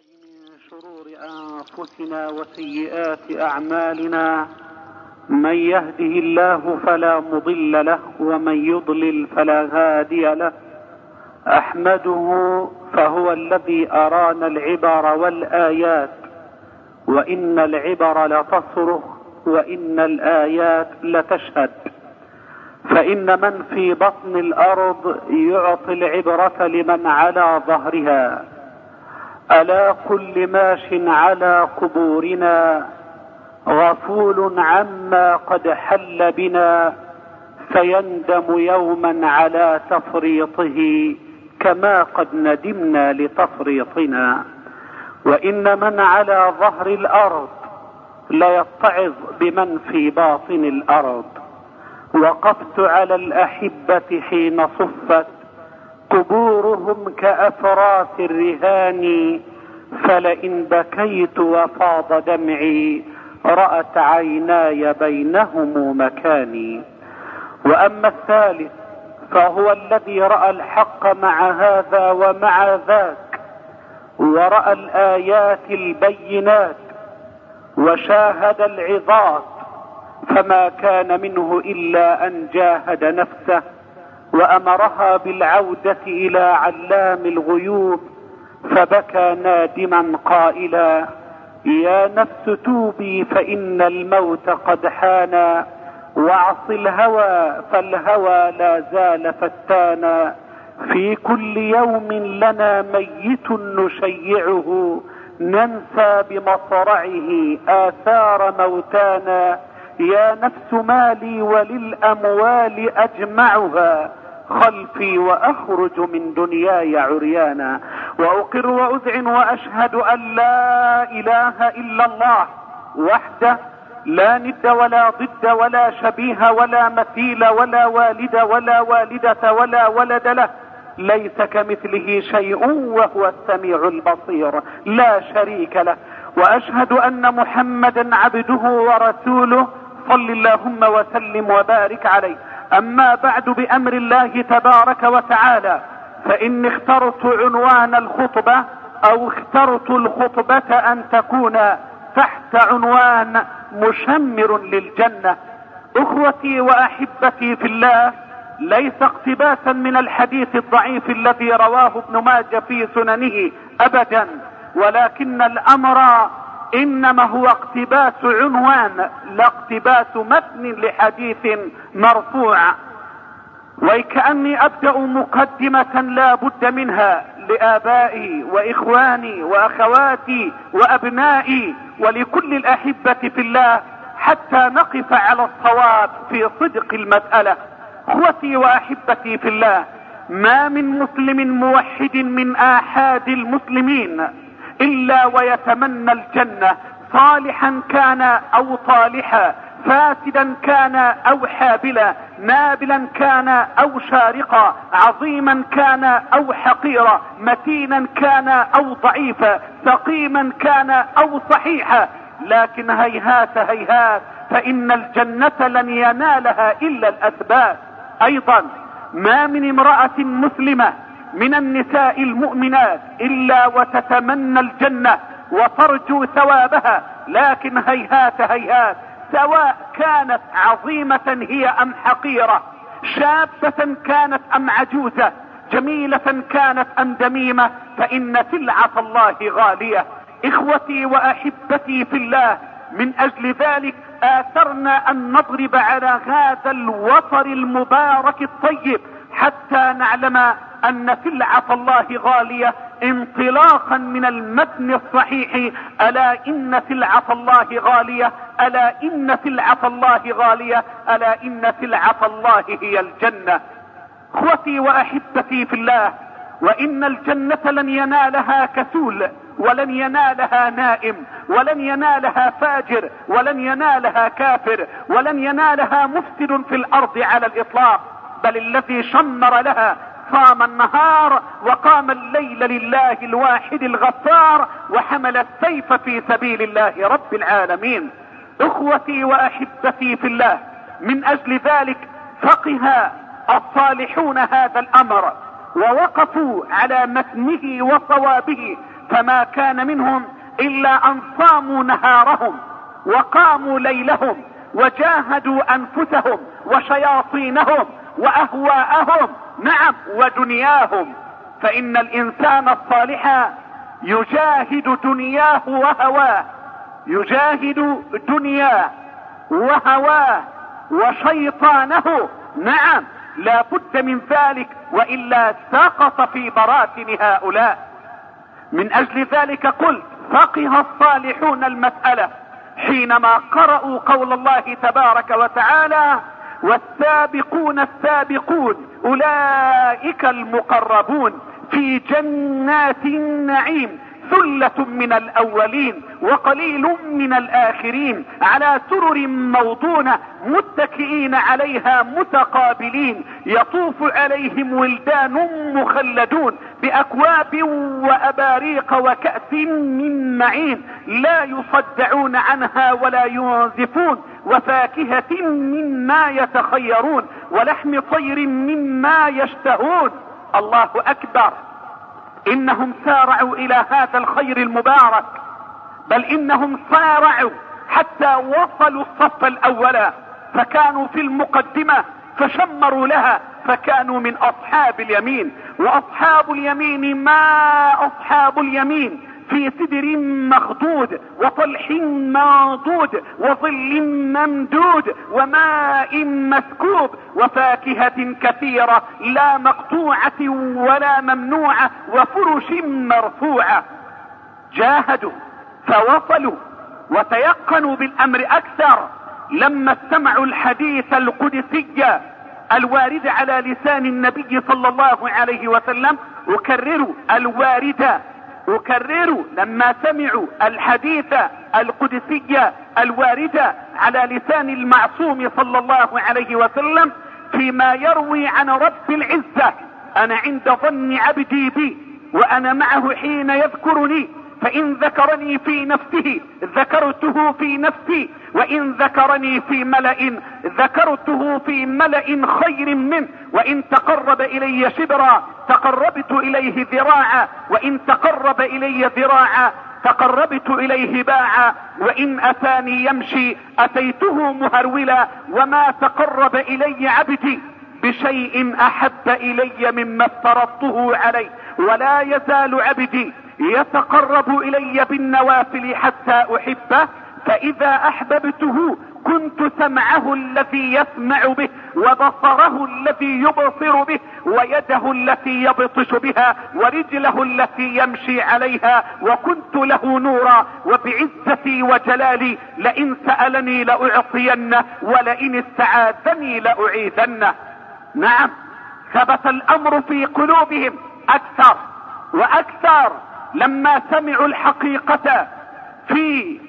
من شرور أنفسنا وسيئات أعمالنا من يهده الله فلا مضل له ومن يضلل فلا هادي له. أحمده فهو الذي أرانا العبر والآيات وإن العبر لتصرخ وإن الآيات لتشهد. فإن من في بطن الأرض يعطي العبرة لمن على ظهرها. ألا كل ماش على قبورنا غفول عما قد حل بنا فيندم يوما على تفريطه كما قد ندمنا لتفريطنا. وإن من على ظهر الأرض ليتعظ بمن في باطن الأرض. وقفت على الأحبة حين صفت قبورهم كأفراس الرهان فلئن بكيت وفاض دمعي رأت عيناي بينهم مكاني. وأما الثالث فهو الذي رأى الحق مع هذا ومع ذاك ورأى الآيات البينات وشاهد العظات فما كان منه إلا أن جاهد نفسه. وأمرها بالعودة إلى علام الغيوب فبكى نادما قائلا يا نفس توبي فإن الموت قد حانا. وأعص الهوى فالهوى لا زال فتانا. في كل يوم لنا ميت نشيعه ننسى بمصرعه آثار موتانا. يا نفس مالي وللأموال أجمعها. خلفي وأخرج من دنياي عريانا. وأقر وأذعن وأشهد أن لا إله إلا الله وحده لا ند ولا ضد ولا شبيه ولا مثيل ولا والد ولا والدة ولا ولد له. ليس كمثله شيء وهو السميع البصير. لا شريك له. وأشهد أن محمدا عبده ورسوله. صل اللهم وسلم وبارك عليه. أما بعد بأمر الله تبارك وتعالى فاني اخترت عنوان الخطبة أو اخترت الخطبة أن تكون تحت عنوان مشمر للجنة. أخوتي وأحبتي في الله ليس اقتباسا من الحديث الضعيف الذي رواه ابن ماجه في سننه ابدا ولكن الأمر إنما هو اقتباس عنوان لا اقتباس متن لحديث مرفوع. وكأني أبدأ مقدمة لا بد منها لآبائي وإخواني وأخواتي وأبنائي ولكل الأحبة في الله حتى نقف على الصواب في صدق المسألة. إخوتي وأحبتي في الله ما من مسلم موحد من آحاد المسلمين إلا ويتمنى الجنة. صالحا كان أو طالحا. فاسدا كان أو حابلا. نابلا كان أو شارقا. عظيما كان أو حقيرا. متينا كان أو ضعيفا. سقيما كان أو صحيحا. لكن هيهات هيهات فإن الجنة لن ينالها إلا الاثبات أيضا ما من امرأة مسلمة من النساء المؤمنات إلا وتتمنى الجنة وترجو ثوابها لكن هيهات هيهات. سواء كانت عظيمة هي أم حقيرة شابة كانت أم عجوزة جميلة كانت أم دميمة فإن سلعة الله غالية. إخوتي وأحبتي في الله من أجل ذلك آثرنا أن نضرب على هذا الوتر المبارك الطيب حتى نعلم أن سلعة الله غالية انطلاقا من المتن الصحيح. ألا إن سلعة الله غالية؟ ألا إن سلعة الله غالية؟ ألا إن سلعة الله هي الجنة. أخوتي وأحبتي في الله وإن الجنة لن ينالها كسول ولن ينالها نائم ولن ينالها فاجر ولن ينالها كافر ولن ينالها مفسد في الأرض على الإطلاق. بل الذي شمر لها صام النهار وقام الليل لله الواحد الغفار وحمل السيف في سبيل الله رب العالمين. إخوتي وأحبتي في الله من أجل ذلك فقه الصالحون هذا الأمر ووقفوا على متنه وصوابه فما كان منهم إلا أن صاموا نهارهم وقاموا ليلهم وجاهدوا أنفسهم وشياطينهم وأهواءهم. نعم ودنياهم. فإن الإنسان الصالح يجاهد دنياه وهواه. يجاهد دنياه وهواه وشيطانه. نعم لا بد من ذلك وإلا سقط في براثن هؤلاء. من أجل ذلك قلت فقه الصالحون المسألة. حينما قرأوا قول الله تبارك وتعالى والسابقون السابقون أولئك المقربون في جنات النعيم. ثلة من الأولين وقليل من الآخرين على سرر موضونة متكئين عليها متقابلين يطوف عليهم ولدان مخلدون بأكواب وأباريق وكأس من معين لا يصدعون عنها ولا ينزفون وفاكهة مما يتخيرون ولحم طير مما يشتهون. الله أكبر. إنهم سارعوا إلى هذا الخير المبارك بل إنهم سارعوا حتى وصلوا الصف الأول فكانوا في المقدمة فشمروا لها فكانوا من أصحاب اليمين وأصحاب اليمين ما أصحاب اليمين في سدر مخضود وطلح منضود وظل ممدود وماء مسكوب وفاكهة كثيرة لا مقطوعة ولا ممنوعة وفرش مرفوعة. جاهدوا فوصلوا وتيقنوا بالأمر أكثر. لما استمعوا الحديث القدسي الوارد على لسان النبي صلى الله عليه وسلم أكرروا الوارد. أكرر لما سمعوا الحديث القدسي الوارد على لسان المعصوم صلى الله عليه وسلم فيما يروي عن رب العزة. أنا عند ظن عبدي بي وأنا معه حين يذكرني فإن ذكرني في نفسه ذكرته في نفسي وإن ذكرني في ملأ ذكرته في ملأ خير منه وإن تقرب إلي شبرا تقربت إليه ذراعا وإن تقرب إلي ذراعا تقربت إليه باعا وإن أتاني يمشي أتيته مهرولا وما تقرب إلي عبدي بشيء أحب إلي مما افترضته عليه ولا يزال عبدي يتقرب إلي بالنوافل حتى أحبه فإذا أحببته كنت سمعه الذي يسمع به وبصره الذي يبصر به ويده التي يبطش بها ورجله التي يمشي عليها وكنت له نورا وبعزتي وجلالي لئن سألني لأعطينه ولئن استعاذني لأعيذنه. نعم ثبت الأمر في قلوبهم أكثر وأكثر لما سمعوا الحقيقة في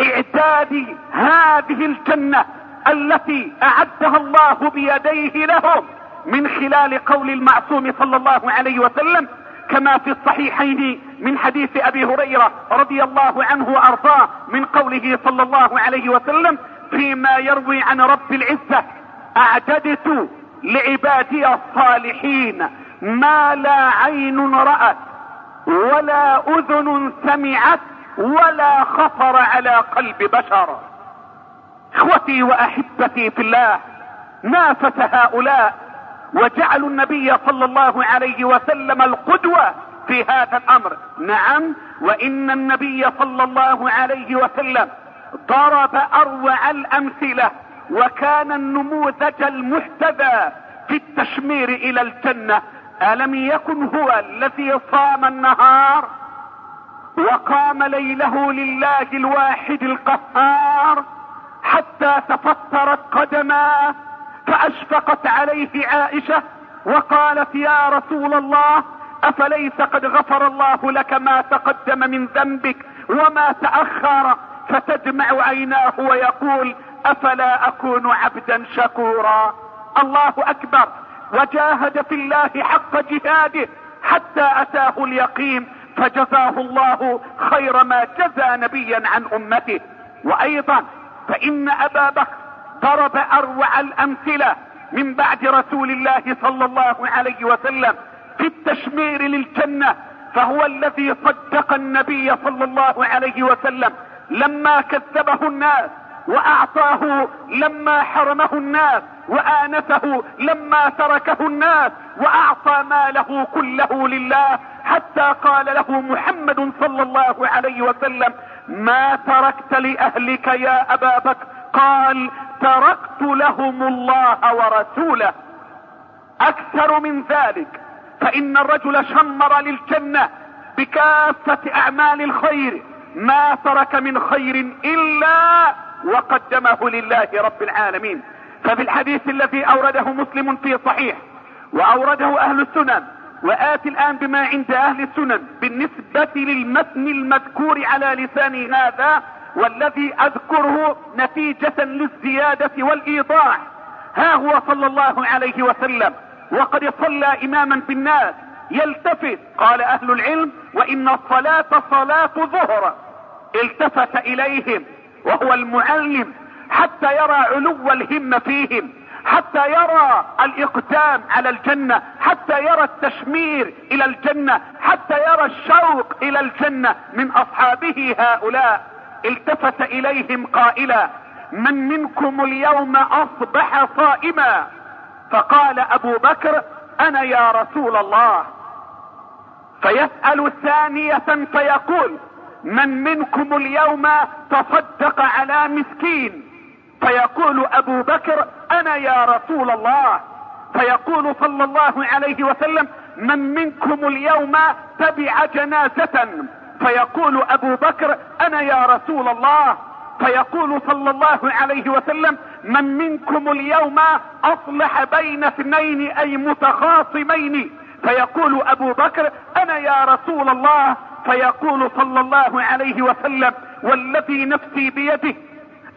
إعداد هذه الجنة التي أعدها الله بيديه لهم من خلال قول المعصوم صلى الله عليه وسلم كما في الصحيحين من حديث أبي هريرة رضي الله عنه وأرضاه من قوله صلى الله عليه وسلم فيما يروي عن رب العزة أعددت لعبادي الصالحين ما لا عين رأت ولا أذن سمعت ولا خطر على قلب بشر. إخوتي وأحبتي في الله نافس هؤلاء وجعلوا النبي صلى الله عليه وسلم القدوة في هذا الأمر. نعم وإن النبي صلى الله عليه وسلم ضرب أروع الأمثلة وكان النموذج المحتذى في التشمير إلى الجنة. ألم يكن هو الذي صام النهار؟ وقام ليله لله الواحد القهار حتى تفطرت قدماه فأشفقت عليه عائشة وقالت يا رسول الله أفليس قد غفر الله لك ما تقدم من ذنبك وما تأخر؟ فتدمع عيناه ويقول أفلا أكون عبدا شكورا. الله أكبر. وجاهد في الله حق جهاده حتى أتاه اليقين فجزاه الله خير ما جزى نبيا عن أمته. وأيضا فإن أبا بكر ضرب أروع الأمثلة من بعد رسول الله صلى الله عليه وسلم في التشمير للجنة فهو الذي صدق النبي صلى الله عليه وسلم لما كذبه الناس وأعطاه لما حرمه الناس وآنسه لما تركه الناس وأعطى ماله كله لله. حتى قال له محمد صلى الله عليه وسلم ما تركت لأهلك يا أبا بكر؟ قال تركت لهم الله ورسوله. أكثر من ذلك فإن الرجل شمر للجنة بكافة أعمال الخير ما ترك من خير إلا وقدمه لله رب العالمين. ففي الحديث الذي أورده مسلم في صحيح وأورده أهل السنن وآتي الآن بما عند أهل السنن بالنسبة للمتن المذكور على لسان هذا والذي أذكره نتيجة للزيادة والإيضاح. ها هو صلى الله عليه وسلم. وقد صلى إماما في الناس يلتفت. قال أهل العلم وإن الصلاة صلاة ظهر. التفت إليهم. وهو المعلم. حتى يرى علو الهمة فيهم. حتى يرى الإقدام على الجنة حتى يرى التشمير إلى الجنة حتى يرى الشوق إلى الجنة. من أصحابه هؤلاء التفت إليهم قائلا من منكم اليوم أصبح صائما؟ فقال أبو بكر أنا يا رسول الله. فيسأل ثانية فيقول من منكم اليوم تصدق على مسكين؟ فيقول أبو بكر أنا يا رسول الله. فيقول صلى الله عليه وسلم من منكم اليوم تبع جنازة؟ فيقول أبو بكر أنا يا رسول الله. فيقول صلى الله عليه وسلم من منكم اليوم أصلح بين اثنين أي متخاصمين؟ فيقول أبو بكر أنا يا رسول الله. فيقول صلى الله عليه وسلم والذي نفسي بيده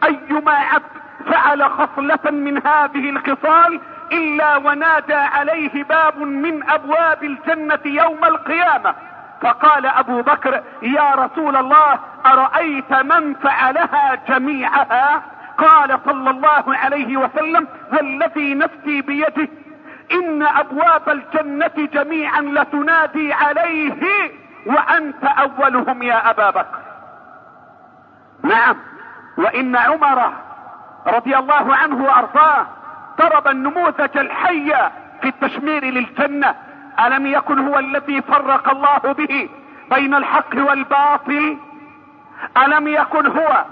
أيما عبد فعل خصلة من هذه الخصال إلا ونادى عليه باب من أبواب الجنة يوم القيامة. فقال أبو بكر يا رسول الله أرأيت من فعلها جميعها؟ قال صلى الله عليه وسلم والذي نفسي بيده إن أبواب الجنة جميعا لتنادي عليه وأنت أولهم يا أبا بكر. نعم. وإن عمر رضي الله عنه وأرضاه ضرب النموذج الحي في التشمير للجنة. ألم يكن هو الذي فرق الله به بين الحق والباطل؟ ألم يكن هو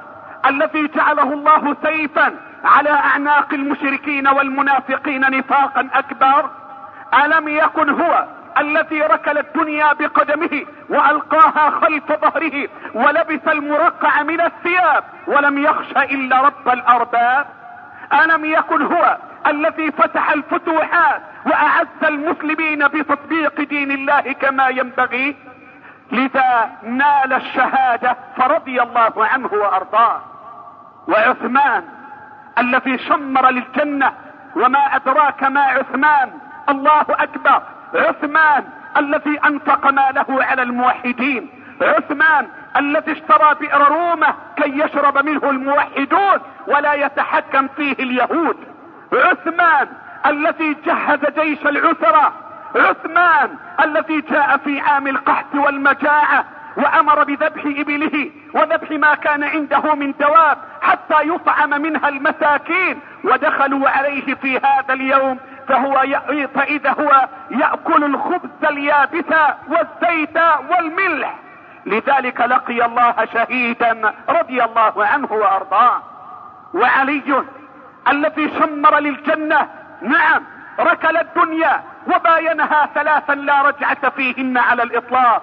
الذي جعله الله سيفا على أعناق المشركين والمنافقين نفاقا أكبر؟ ألم يكن هو الذي ركل الدنيا بقدمه وألقاها خلف ظهره ولبس المرقع من الثياب ولم يخش إلا رب الأرباب. ألم يكن هو الذي فتح الفتوحات وأعز المسلمين بتطبيق دين الله كما ينبغي؟ لذا نال الشهادة فرضي الله عنه وأرضاه. وعثمان الذي شمر للجنة وما أدراك ما عثمان الله أكبر. عثمان الذي أنفق ماله على الموحدين. عثمان الذي اشترى بئر رومة كي يشرب منه الموحدون ولا يتحكم فيه اليهود. عثمان الذي جهز جيش العسرة. عثمان الذي جاء في عام القحط والمجاعة وأمر بذبح إبله وذبح ما كان عنده من دواب حتى يطعم منها المساكين. ودخلوا عليه في هذا اليوم فهو فإذا هو يأكل الخبز اليابس والزيت والملح. لذلك لقي الله شهيدا رضي الله عنه وأرضاه. وعلي الذي شمر للجنة. نعم ركل الدنيا وباينها ثلاثا لا رجعة فيهن على الإطلاق.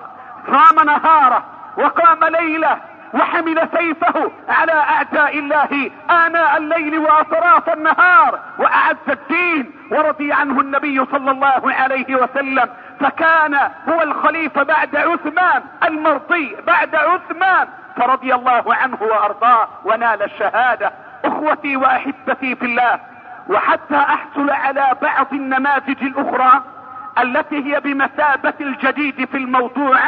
صام نهاره وقام ليله وحمل سيفه على أعداء الله آناء الليل وأطراف النهار وأعز الدين ورضي عنه النبي صلى الله عليه وسلم. فكان هو الخليفة بعد عثمان المرضي بعد عثمان. فرضي الله عنه وأرضاه ونال الشهادة. أخوتي وأحبتي في الله وحتى أحصل على بعض النماذج الأخرى التي هي بمثابة الجديد في الموضوع.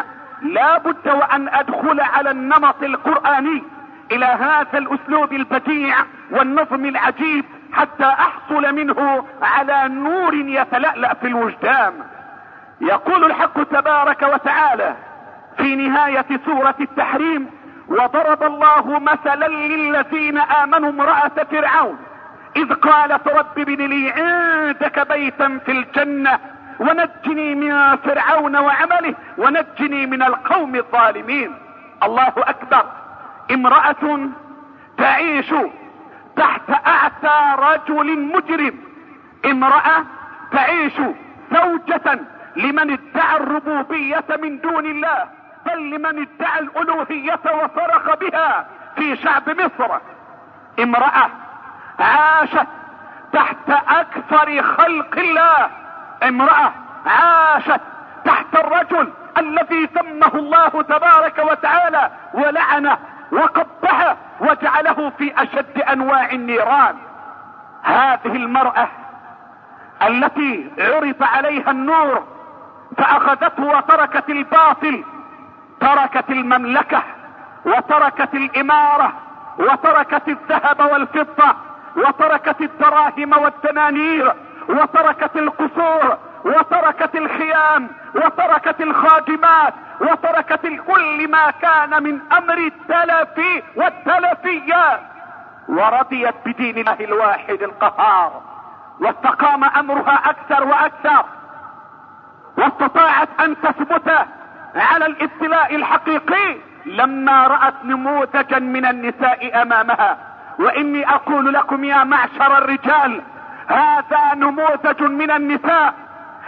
لا بد وأن أدخل على النمط القرآني إلى هذا الأسلوب البديع والنظم العجيب حتى أحصل منه على نور يتلألأ في الوجدان. يقول الحق تبارك وتعالى في نهاية سورة التحريم وضرب الله مثلا للذين آمنوا امرأة فرعون إذ قالت رب ابن لي عندك بيتا في الجنة ونجني من فرعون وعمله ونجني من القوم الظالمين. الله أكبر. امرأة تعيش تحت أعتى رجل مجرم. امرأة تعيش زوجة لمن ادعى الربوبية من دون الله بل لمن ادعى الألوهية وصرخ بها في شعب مصر. امرأة عاشت تحت أكثر خلق الله. امرأة عاشت تحت الرجل الذي سمه الله تبارك وتعالى ولعنه وقبحه وجعله في أشد أنواع النيران. هذه المرأة التي عرض عليها النور فأخذته وتركت الباطل تركت المملكة وتركت الإمارة وتركت الذهب والفضة وتركت الدراهم والدنانير. وتركت القصور وتركت الخيام وتركت الخادمات وتركت كل ما كان من أمر التلف والتلفيات ورضيت بدين الله الواحد القهار واستقام أمرها أكثر وأكثر واستطاعت أن تثبت على الابتلاء الحقيقي لما رأت نموذجا من النساء أمامها. وإني أقول لكم يا معشر الرجال هذا نموذج من النساء.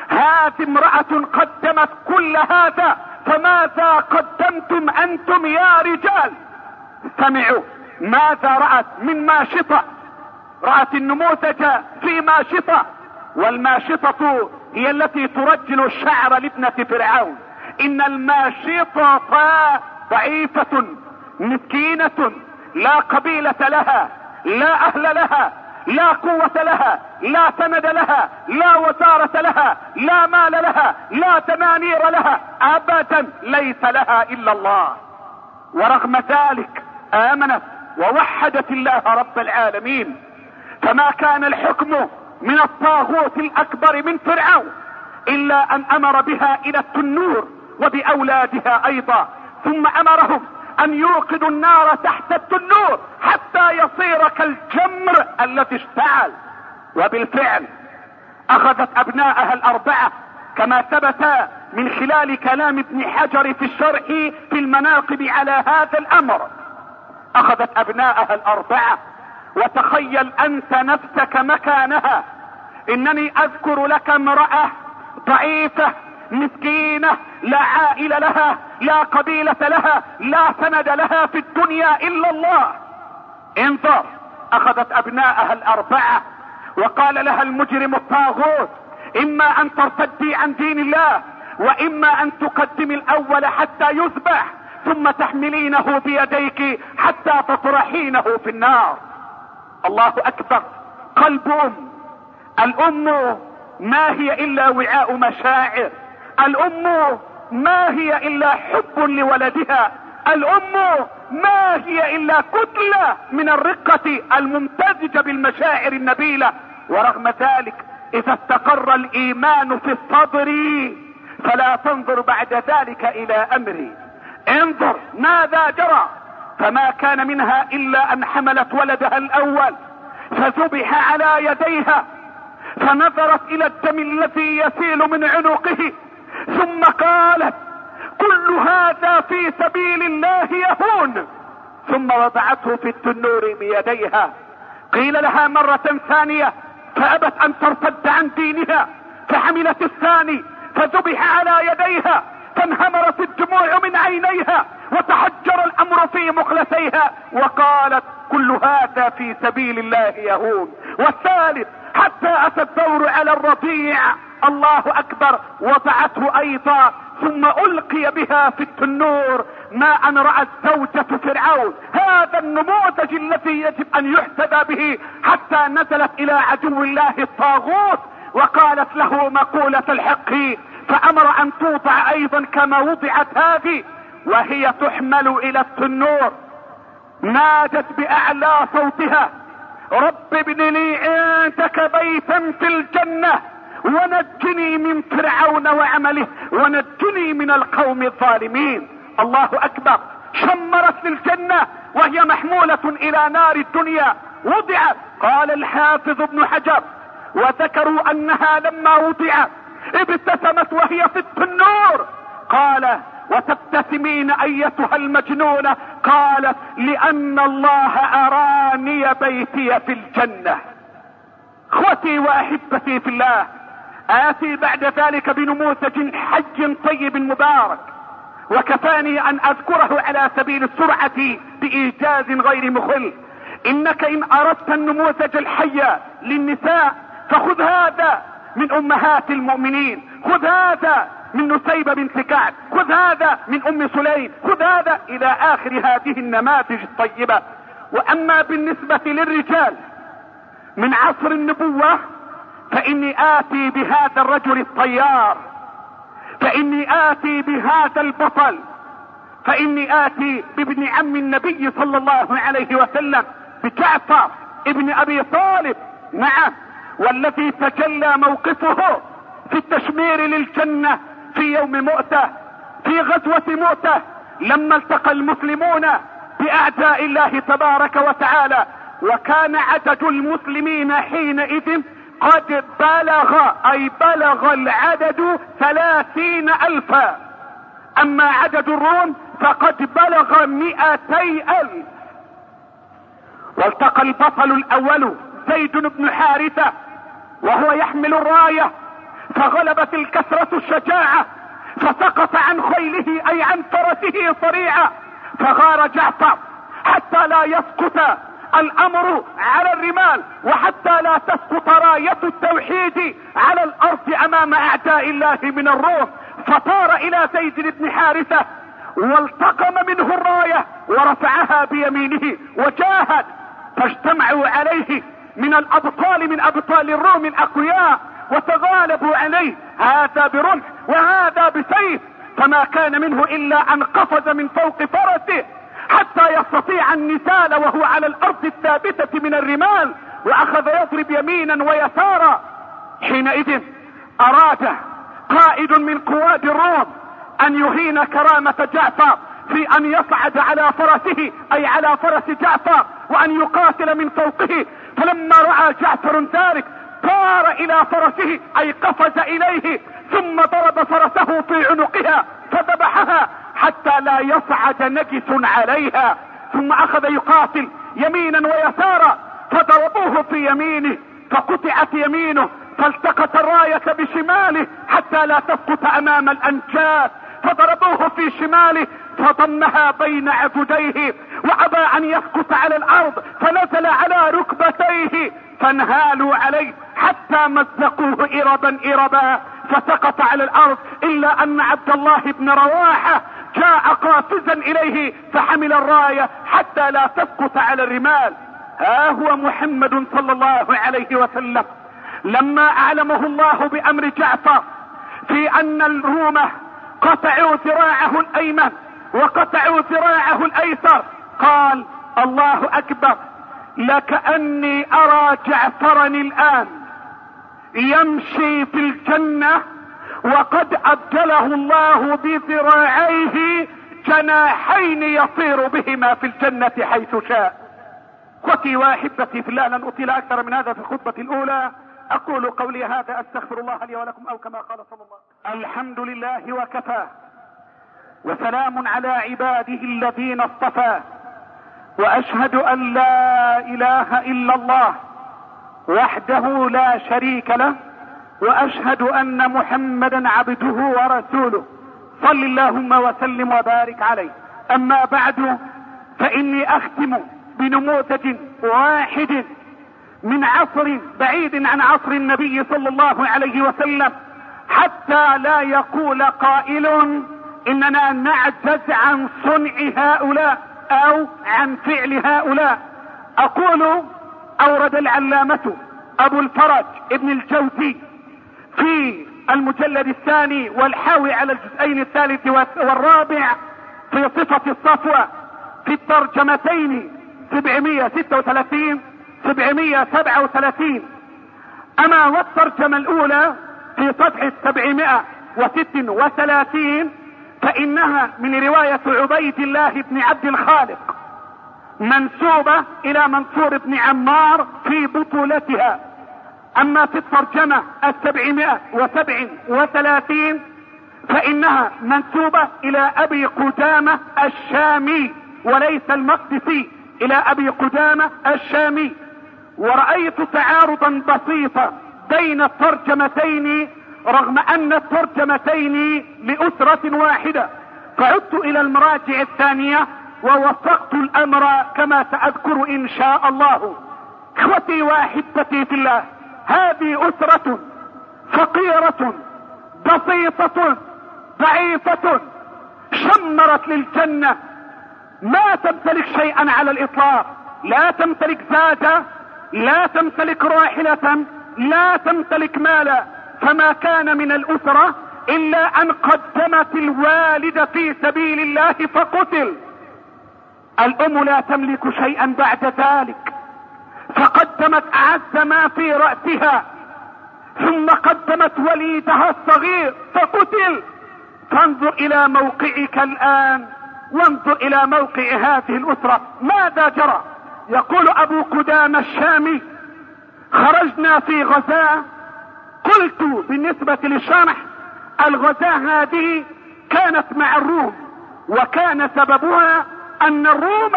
هذه امرأة قدمت كل هذا فماذا قدمتم أنتم يا رجال؟ سمعوا ماذا رأت من ماشطة؟ رأت النموذج في ماشطة والماشطة هي التي ترجل الشعر لابنة فرعون. إن الماشطة ضعيفة مسكينة لا قبيلة لها لا أهل لها. لا قوة لها لا سند لها لا وزارة لها لا مال لها لا تنانير لها. ابدا ليس لها إلا الله. ورغم ذلك آمنت ووحدت الله رب العالمين. فما كان الحكم من الطاغوت الأكبر من فرعون إلا أن أمر بها إلى التنور وبأولادها أيضا. ثم أمرهم ان يوقدوا النار تحت التنور حتى يصير كالجمر الذي اشتعل. وبالفعل أخذت أبناءها الأربعة كما ثبت من خلال كلام ابن حجر في الشرح في المناقب على هذا الأمر. أخذت أبناءها الأربعة. وتخيل أنت نفسك مكانها. إنني أذكر لك امرأة ضعيفة مسكينة لا عائلة لها لا قبيلة لها لا سند لها في الدنيا إلا الله. انظر أخذت أبناءها الأربعة وقال لها المجرم الطاغوت إما أن ترتدي عن دين الله وإما أن تقدمي الأول حتى يذبح ثم تحملينه بيديك حتى تطرحينه في النار. الله أكبر. قلب أم. الأم ما هي إلا وعاء مشاعر. الأم ما هي إلا حب لولدها. الأم ما هي إلا كتلة من الرقة الممتزجة بالمشاعر النبيلة. ورغم ذلك إذا استقر الإيمان في الصدر فلا تنظر بعد ذلك إلى أمري. انظر ماذا جرى. فما كان منها إلا أن حملت ولدها الأول فذبح على يديها فنظرت إلى الدم الذي يسيل من عنقه. ثم قالت كل هذا في سبيل الله يهون. ثم وضعته في التنور بيديها. قيل لها مرة ثانية فأبت أن ترتد عن دينها فحملت الثاني فذبح على يديها فانهمرت الدموع من عينيها وتحجر الأمر في مخلتيها وقالت كل هذا في سبيل الله يهون. والثالث حتى أتى الدور على الرضيع الله أكبر وضعته أيضا ثم ألقي بها في التنور. ما أن رأت زوجة فرعون. هذا النموذج الذي يجب أن يحتذى به حتى نزلت إلى عدو الله الطاغوت وقالت له مقولة الحق. فأمر أن توضع أيضا كما وضعت هذه وهي تحمل إلى التنور. نادت بأعلى صوتها رب ابن لي عندك بيتا في الجنة. ونجني من فرعون وعمله ونجني من القوم الظالمين. الله أكبر. شمرت للجنة وهي محمولة إلى نار الدنيا. وضعت. قال الحافظ ابن حجر. وذكروا أنها لما وضعت. ابتسمت وهي في التنور قال وتبتسمين أيتها المجنونة قالت لأن الله أراني بيتي في الجنة. إخوتي وأحبتي في الله. آتي بعد ذلك بنموذج حج طيب مبارك وكفاني أن أذكره على سبيل السرعة بإيجاز غير مخل. إنك إن أردت النموذج الحي للنساء فخذ هذا من أمهات المؤمنين خذ هذا من نسيبة بنت كعب خذ هذا من أم سليم خذ هذا إلى آخر هذه النماذج الطيبة. وأما بالنسبة للرجال من عصر النبوة فإني آتي بهذا الرجل الطيار فإني آتي بهذا البطل فإني آتي بابن عم النبي صلى الله عليه وسلم بجعفر ابن أبي طالب. نعم والذي تجلى موقفه في التشمير للجنة في يوم مؤتة في غزوة مؤتة لما التقى المسلمون بأعداء الله تبارك وتعالى وكان عدد المسلمين حينئذ قد بلغ أي بلغ العدد ثلاثين ألفا. أما عدد الروم فقد بلغ مئتي ألف. والتقى البطل الأول زيد بن حارثة وهو يحمل الراية. فغلبت الكثرة الشجاعة فسقط عن خيله أي عن فرسه صريعا فغار جعفر حتى لا يسقط. الأمر على الرمال وحتى لا تسقط راية التوحيد على الأرض أمام أعداء الله من الروم فطار إلى زيد بن حارثة والتقم منه الراية ورفعها بيمينه وجاهد. فاجتمعوا عليه من الأبطال من أبطال الروم الاقوياء وتغالبوا عليه. هذا برمح وهذا بسيف. فما كان منه إلا أن قفز من فوق فرسه. حتى يستطيع النسال وهو على الأرض الثابتة من الرمال وأخذ يضرب يمينا ويسارا. حينئذ اراد قائد من قواد الروم أن يهين كرامة جعفر في أن يصعد على فرسه أي على فرس جعفر وأن يقاتل من فوقه. فلما رأى جعفر ذلك طار إلى فرسه أي قفز إليه. ثم ضرب فرسه في عنقها فذبحها حتى لا يصعد نجس عليها. ثم أخذ يقاتل يمينا ويسارا فضربوه في يمينه فقطعت يمينه فالتقط الراية بشماله حتى لا تسقط أمام الانجاز فضربوه في شماله فضمها بين عبديه وابى أن يسقط على الأرض فنزل على ركبتيه فانهالوا عليه حتى مزقوه إربا إربا. فسقط على الأرض إلا أن عبد الله بن رواحة جاء قافزا إليه فحمل الراية حتى لا تسقط على الرمال. ها هو محمد صلى الله عليه وسلم. لما أعلمه الله بأمر جعفر في أن الروم قطعوا ذراعه الأيمن وقطعوا ذراعه الأيسر قال الله أكبر لكأني أرى جعفرا الآن. يمشي في الجنة وقد أبدله الله بذراعيه جناحين يطير بهما في الجنة حيث شاء. اخوتي واحبتي في الله لن أطيل أكثر من هذا في الخطبة الأولى. أقول قولي هذا أستغفر الله لي ولكم أو كما قال صلى الله الحمد لله وكفى. وسلام على عباده الذين اصطفى. وأشهد أن لا إله إلا الله. وحده لا شريك له وأشهد أن محمدا عبده ورسوله. صل اللهم وسلم وبارك عليه. أما بعد فإني أختم بنموذج واحد من عصر بعيد عن عصر النبي صلى الله عليه وسلم حتى لا يقول قائل إننا نعجز عن صنع هؤلاء أو عن فعل هؤلاء. أقول أورد العلامة أبو الفرج ابن الجوزي في المجلد الثاني والحاوي على الجزئين الثالث والرابع في صفة الصفوة في الترجمتين 736 737 أما والترجمة الأولى في صفحة 736 فإنها من رواية عبيد الله بن عبد الخالق. منسوبة إلى منصور بن عمار في بطولتها. أما في الترجمة السبعمائة وسبع وثلاثين فإنها منسوبة إلى أبي قدامة الشامي وليس المقدسي إلى أبي قدامة الشامي. ورأيت تعارضا بسيطا بين الترجمتين رغم أن الترجمتين لأسرة واحدة. فعدت إلى المراجع الثانية ووفقت الأمر كما سأذكر إن شاء الله. إخوتي وأحبتي في الله هذه أسرة فقيرة بسيطة ضعيفة شمرت للجنة. ما تمتلك شيئا على الإطلاق. لا تمتلك زادا لا تمتلك راحلة لا تمتلك مالا. فما كان من الأسرة إلا أن قدمت الوالد في سبيل الله فقتل. الأم لا تملك شيئا بعد ذلك. فقدمت أعز ما في رأسها. ثم قدمت وليدها الصغير فقتل. فانظر إلى موقعك الآن. وانظر إلى موقع هذه الأسرة. ماذا جرى؟ يقول أبو قدام الشامي خرجنا في غزاة. قلت بالنسبة للشرح الغزاة هذه كانت مع الروم وكان سببها أن الروم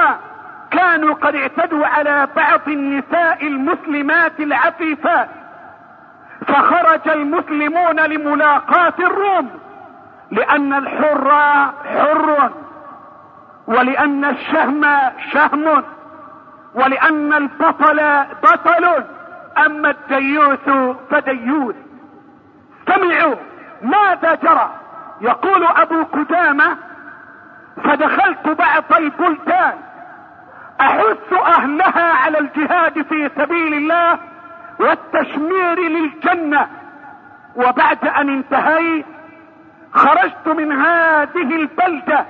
كانوا قد اعتدوا على بعض النساء المسلمات العفيفات فخرج المسلمون لملاقاة الروم لأن الحر حر ولأن الشهم شهم ولأن البطل بطل أما الديوث فديوث. سمعوا ماذا جرى. يقول أبو قدامة فدخلت بعض البلدان. أحث أهلها على الجهاد في سبيل الله والتشمير للجنة. وبعد أن انتهيت خرجت من هذه البلدة.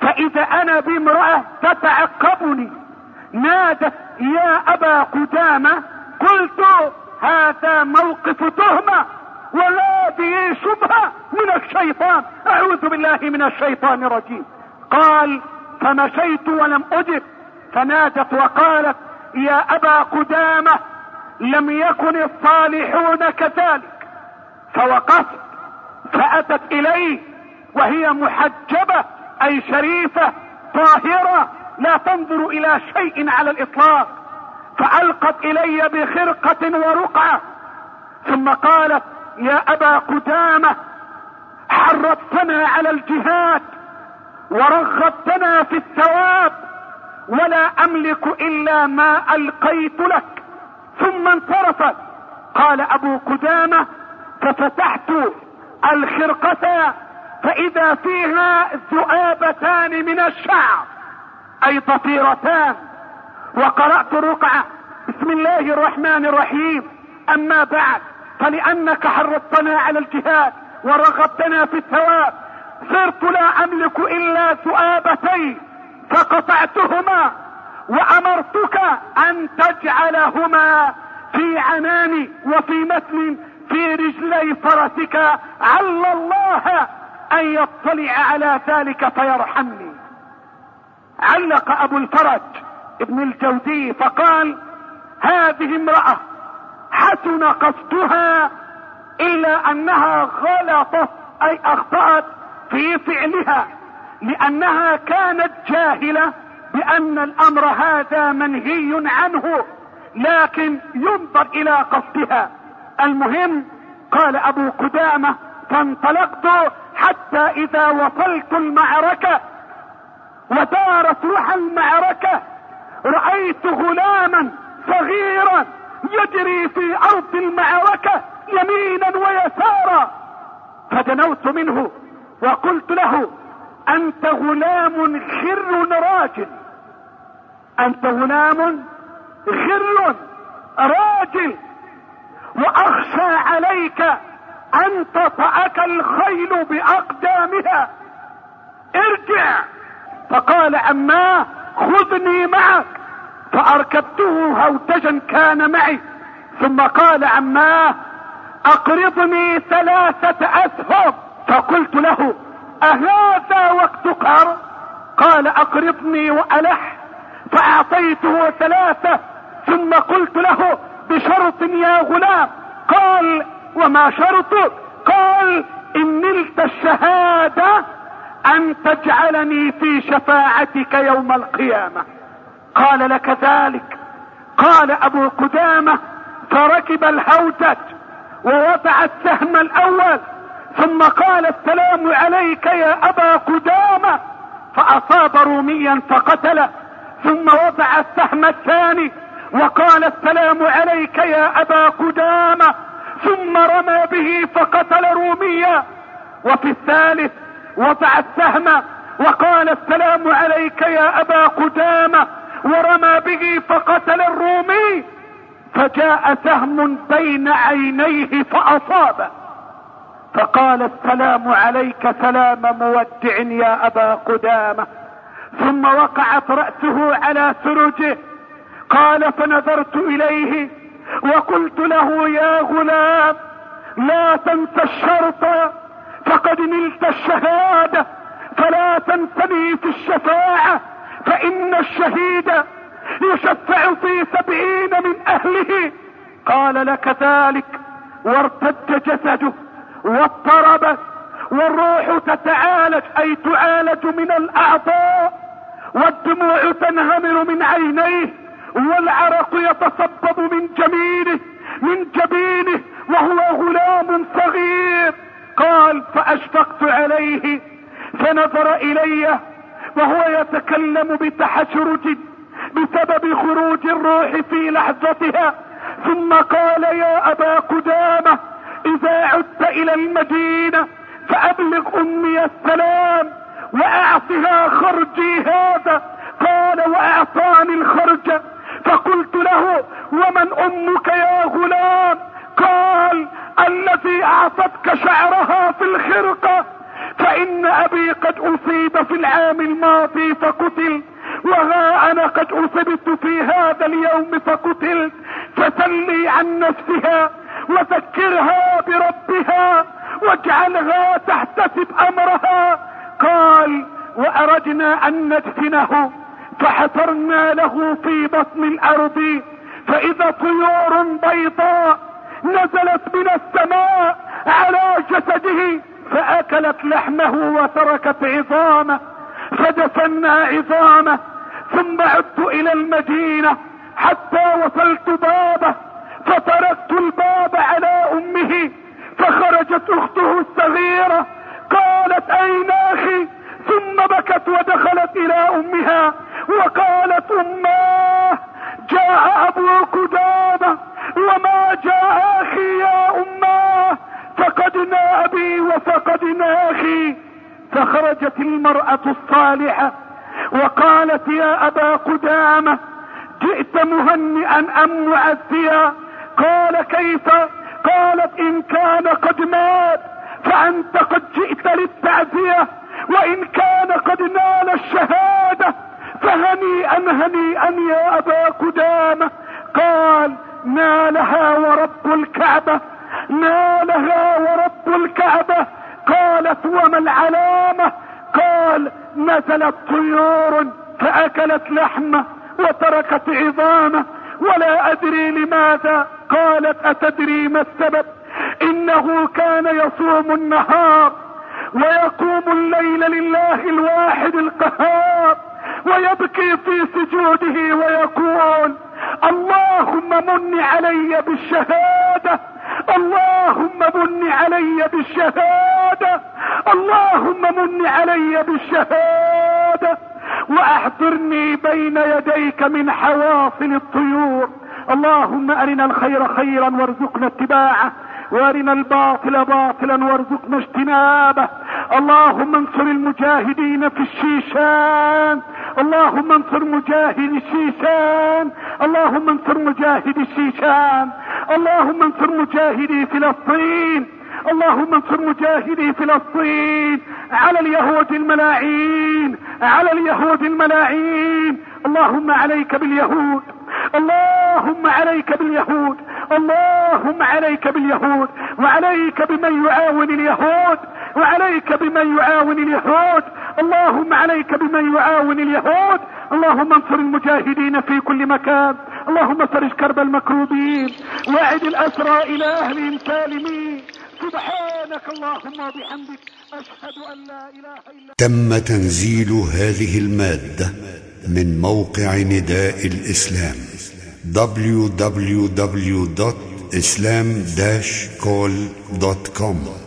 فإذا أنا بامرأة تتعقبني. نادت يا أبا قدامة قلت هذا موقف تهمة. ولا به شبهة من الشيطان. أعوذ بالله من الشيطان الرجيم. قال فمشيت ولم اجب فنادت وقالت يا أبا قدامة لم يكن الصالحون كذلك. فوقفت فأتت اليه وهي محجبة أي شريفة طاهرة لا تنظر إلى شيء على الإطلاق. فألقت إلي بخرقة ورقعة. ثم قالت يا أبا قدامة حرضتنا على الجهاد ورغبتنا في الثواب ولا أملك إلا ما ألقيت لك ثم انصرفت. قال أبو قدامة ففتحت الخرقة فإذا فيها ذؤابتان من الشعر أي طفيرتان وقرأت رقعة. بسم الله الرحمن الرحيم. أما بعد فلأنك حرضتنا على الجهاد ورغبتنا في الثواب صرت لا أملك إلا ذؤابتين فقطعتهما وأمرتك أن تجعلهما في عنان وفي مثل في رجلي فرسك. عل الله أن يطلع على ذلك فيرحمني. علق أبو الفرج ابن الجوزي فقال هذه امرأة حسن قصدها الا أنها غلطت أي أخطأت في فعلها لأنها كانت جاهلة بأن الأمر هذا منهي عنه لكن ينظر إلى قصدها. المهم قال أبو قدامة فانطلقت حتى إذا وصلت المعركة ودارت روح المعركة رأيت غلاما صغيرا يجري في أرض المعركة يمينا ويسارا. فدنوت منه وقلت له أنت غلام خر راجل. أنت غلام خر راجل. وأخشى عليك أن تطأك الخيل بأقدامها. ارجع. فقال عما خذني معك. فأركبته هوتجا كان معي. ثم قال عماه أقرضني ثلاثة أسهم. فقلت له أهذا وقت قرض قال أقرضني وألح. فأعطيته ثلاثة. ثم قلت له بشرط يا غلام. قال وما شرطك قال إن نلت الشهادة أن تجعلني في شفاعتك يوم القيامة. قال لك ذلك. قال أبو قدامة فركب الهودج ووضع السهم الأول ثم قال السلام عليك يا أبا قدامة. فاصاب روميا فقتله ثم وضع السهم الثاني وقال السلام عليك يا أبا قدامة. ثم رمى به فقتل روميا. وفي الثالث وضع السهم وقال السلام عليك يا أبا قدامة. ورمى به فقتل الرومي فجاء سهم بين عينيه فأصابه. فقال السلام عليك سلام مودع يا أبا قدامة. ثم وقعت رأسه على سرجه. قال فنظرت إليه وقلت له يا غلام لا تنس الشرط فقد نلت الشهادة فلا تنسني في الشفاعة. فإن الشهيد يشفع في سبعين من أهله. قال لك ذلك وارتد جسده واضطربت والروح تتعالج أي تعالج من الأعضاء والدموع تنهمر من عينيه والعرق يتصبب من جميله من جبينه وهو غلام صغير. قال فأشفقت عليه فنظر إلي وهو يتكلم بتحشرج بسبب خروج الروح في لحظتها. ثم قال يا أبا قدامة إذا عدت إلى المدينة فأبلغ أمي السلام وأعطها خرجي هذا. قال وأعطاني الخرج. فقلت له ومن أمك يا غلام؟ قال التي أعطتك شعرها في الخرقة. فإن أبي قد أصيب في العام الماضي فقتل وها أنا قد أصبت في هذا اليوم فقتلت فسلي عن نفسها وذكرها بربها واجعلها تحتسب أمرها. قال وأردنا أن ندفنه فحفرنا له في بطن الأرض. فإذا طيور بيضاء نزلت من السماء على جسده فأكلت لحمه وتركت عظامه فدفنا عظامه ثم عدت إلى المدينة حتى وصلت بابه فتركت الباب على أمه فخرجت أخته الصغيرة قالت أين أخي؟ ثم بكت ودخلت إلى أمها وقالت أماه جاء أبو قدامة وما جاء أخي يا أماه؟ فقدنا أبي وفقدنا أخي فخرجت المرأة الصالحة وقالت يا أبا قدامة جئت مهنئا أم معزيا؟ قال كيف؟ قالت إن كان قد مات فأنت قد جئت للتعزية وإن كان قد نال الشهادة فهنيئا هنيئا يا أبا قدامة. قال نالها ورب الكعبة. نالها ورب الكعبة. قالت وما العلامة؟ قال نزلت طيور فأكلت لحمه وتركت عظامه. ولا أدري لماذا. قالت أتدري ما السبب؟ إنه كان يصوم النهار ويقوم الليل لله الواحد القهار ويبكي في سجوده ويقول اللهم من علي بالشهادة. اللهم من علي بالشهادة. اللهم من علي بالشهادة. وأحضرني بين يديك من حواصل الطيور. اللهم أرنا الخير خيرا وارزقنا اتباعه. وأرنا الباطل باطلا وارزقنا اجتنابه. اللهم انصر المجاهدين في الشيشان. اللهم انصر مجاهد الشيشان. اللهم انصر مجاهد الشيشان. اللهم انصر مجاهدي فلسطين. اللهم انصر مجاهدي فلسطين. على اليهود الملاعين. على اليهود الملاعين. اللهم عليك باليهود. اللهم عليك باليهود. اللهم عليك باليهود. وعليك بمن يعاون اليهود. وعليك بمن يعاون اليهود. اللهم عليك بمن يعاون اليهود. اللهم انصر المجاهدين في كل مكان. اللهم فرج كرب المكروبين واعد الأسرى إلى اهلهم سالمين سبحانك اللهم وبحمدك أشهد أن لا إله إلا تم تنزيل هذه المادة من موقع نداء الإسلام www.islam-call.com